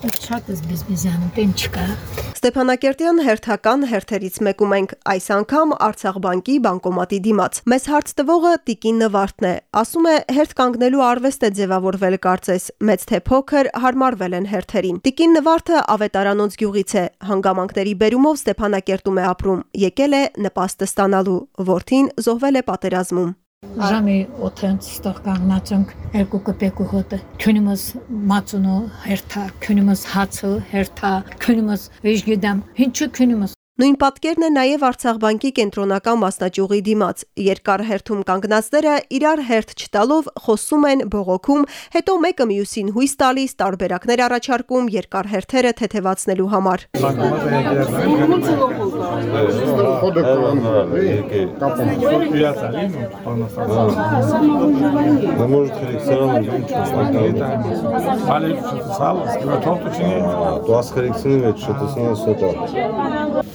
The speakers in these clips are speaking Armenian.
Շատ էս բիզբիզյանը տեն չկա։ Ստեփանակերտյան հերթական հերթերից մեկում ենք այս անգամ Արցախ բանկի բանկոմատի դիմաց։ Մեզ հարց տվողը Տիկին Նվարդն է։ Ասում է հերթ կանգնելու արվեստ է ձևավորվել կարծես, մեծ թե փոքր հարմարվել են հերթերին։ Տիկին Նվարդը ավետարանոց գյուղից է, հանգամանքների բերումով Ստեփանակերտում է ապրում։ Եկել է նպաստը ստանալու։ Որդին զոհվել է պատերազմում։ Ժամի 8-ից ստեղ կանգնած ենք երկու կպեկու հոտը։ Քունիմս մածունո հերթա, քունիմս հացը հերթա, քունիմս վիժգիդամ, ինչու քունիմս Նույն պատկերն է նաև Արցախ բանկի կենտրոնական մասնաճյուղի դիմաց։ Երկար հերթում կանգնածները իրար հերթ չտալով խոսում են, բողոքում, հետո մեկը մյուսին հույս տալիս, տարբերակներ առաջարկում երկար հերթերը թեթևացնելու համար։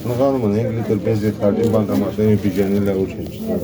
Вы Hanım'ın Engeliter Benzet Kart'ın bankamatlarını bir cennetle uçmuşlar.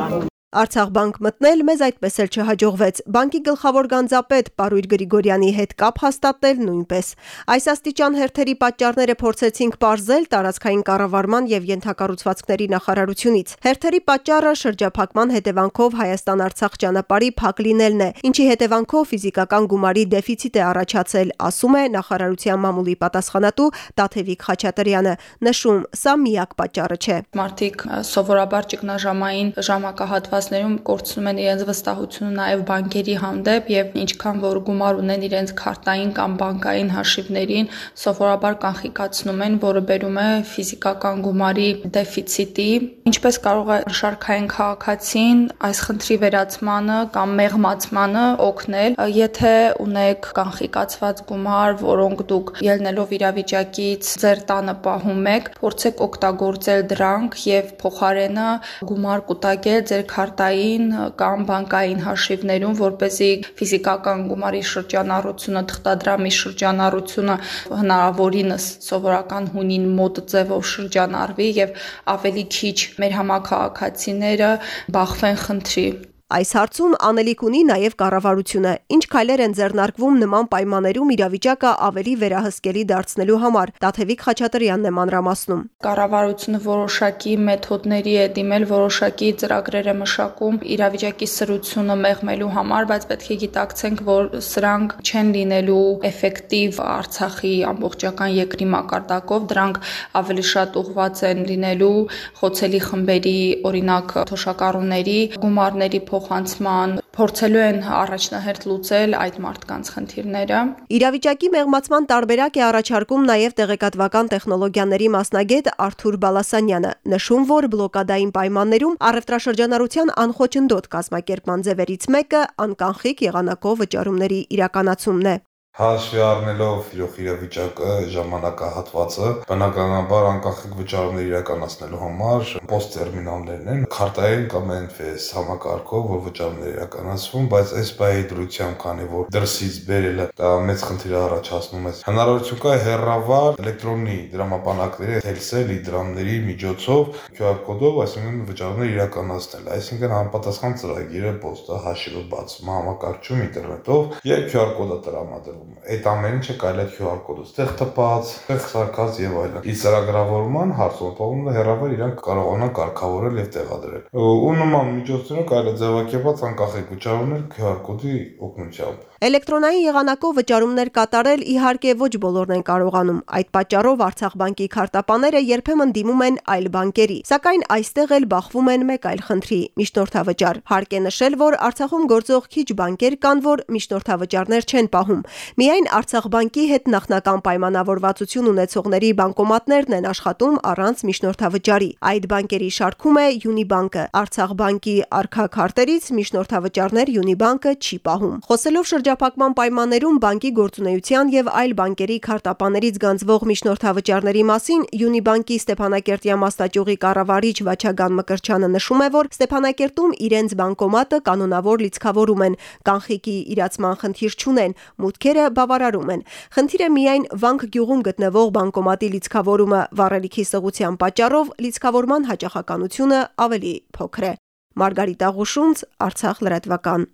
Az. Արցախ բանկ մտնել մեզ այդպես էլ չհաջողվեց։ Բանկի գլխավոր գանձապետ Պարույր Գրիգորյանի հետ կապ հաստատել նույնպես։ Այս աստիճան հերթերի պատճառները փորձեցինք ողջել տարածքային կառավարման եւ յենթակառուցվածքների նախարարությունից։ Հերթերի պատճառը շրջափակման հետևանքով Հայաստան-Արցախ ճանապարհի փակ լինելն է, ինչի հետևանքով ֆիզիկական գումարի դեֆիցիտ է առաջացել, ասում է նախարարության մամուլի պատասխանատու Տաթևիկ Խաչատրյանը։ Նշում, սա միակ պատճառը չէ։ Մարդիկ սովորաբար ճգնաժամային ժամակահատված հատվածներում կորցնում են իրենց վստահությունը նաև բանկերի հանդեպ եւ ինչքան որ գումար ունեն իրենց քարտային կամ բանկային հաշիվներին, սովորաբար կանխիկացնում են, որը բերում է ֆիզիկական գումարի դեֆիցիտի։ Ինչպես կարող է շարքային քաղաքացին այս խնդրի վերացմանը կամ մեղմացմանը օգնել, եթե ունեք կանխիկացված գումար, որոնք դուք ելնելով իրավիճակից ձեր տանը պահում եք, փորձեք օգտագործել դրանք եւ փոխարենը գումար կուտակել ձեր քար կարտային կամ բանկային հաշիվներում, որ เป զի ֆիզիկական գումարի շրջանառությունը, թղթադրամի շրջանառությունը հնարավորինս սովորական հունին մոտ ձևով շրջանառվի եւ ավելի քիչ մեր համակարգացիները բախվեն խնդրի Այս հարցում անելիք ունի նաև կառավարությունը։ Ինչ քայլեր են ձեռնարկվում նման պայմաններում իրավիճակը ավելի վերահսկելի դարձնելու համար։ Տաթևիկ Խաչատրյանն է մանրամասնում։ Կառավարությունը որոշակի մեթոդների է դիմել, որոշակի ծրագրեր է մշակում իրավիճակի սրությունը մեղմելու համար, բայց պետք է գիտակցենք, որ սրանք չեն լինելու էֆեկտիվ Արցախի ամբողջական երկրի մակարդակով, դրանք ավելի շատ ուղղված են լինելու խոցելի խմբերի, օրինակ թոշակառուների գումարների փոխանցման փորձելու են առաջնահերթ լուծել այդ մարդկանց խնդիրները։ Իրավիճակի մեղմացման տարբերակ է առաջարկում նաև տեղեկատվական տեխնոլոգիաների մասնագետ Արթուր Բալասանյանը, նշում, որ բլոկադային պայմաններում առևտրաշրջանառության անխոչնդոտ կազմակերպման ձևերից մեկը անկանխիկ եղանակով վճարումների իրականացումն է։ Հաշվի առնելով իրող իրավիճակը, ժամանակահատվածը, բնականաբար անկախիկ վճարումներ իրականացնելու համար post տերմինալներն են, քարտային կամ NFS համակարգով, որ վճարումներ իրականացվում, բայց այս բայի դրությամբ, քանի որ դրսից բերելը դա մեծ խնդիր առաջացնում է, հնարավորություն կա հերրավար էլեկտրոնի դրամապանակների թելսել իդրամների միջոցով QR կոդով, այսինքն վճարումներ իրականացնել, այսինքն համապատասխան ծրագիրը post-ը հաշիվը բացում համակարգչում ինտերնետով եւ QR կոդը տրամադրում այդ ամեն ինչը կարելի է QR կոդով ստեղ տպած, ստեղ սարքած եւ այլն։ Իսկ ծրագրավորման է հեռավար իրանք կարողանան կարգավորել եւ տեղադրել։ Ու նման միջոցներով կարելի է ձևակերպած անկախ վճարումներ QR կոդի օգնությամբ։ Էլեկտրոնային եղանակով վճարումներ կատարել իհարկե ոչ բոլորն են կարողանում։ Այդ պատճառով Արցախ բանկի քարտապաները երբեմն դիմում են այլ բանկերի, սակայն այստեղ էլ բախվում են մեկ այլ խնդրի՝ միջնորդավճար։ Հարկ է նշել, որ Արցախում գործող քիչ բանկեր կան, որ միջնորդավճարներ չեն պահում։ Միայն Արցախ բանկի հետ նախնական պայմանավորվածություն ունեցողների բանկոմատներն են աշխատում առանց միջնորդավճարի։ Այդ բանկերի շարքում է Յունիբանկը։ Արցախ բանկի արքա քարտերից միջնորդավճարներ Յունիբանկը չի պահում։ Խոսելով շրջափակման պայմաններում բանկի գործունեության եւ այլ բանկերի քարտապաներից գանձվող միջնորդավճարների մասին Յունիբանկի Ստեփանակերտյան մասնաճյուղի կառավարիչ Վաչագան Մկրչյանը նշում է, որ Ստեփանակերտում իրենց բանկոմատը կանոնավոր լիցքավորում են, կանխիկի իրացման խնդիր չունեն, մուտքերը բավարարում են։ Խնդիրը միայն Վանք գյուղում գտնվող բանկոմատի լիցքավորումը վառելիքի սղության պատճառով լիցքավորման հաճախականությունը ավելի փոքր է։ Մարգարիտ Աղուշունց, Արցախ լրատվական։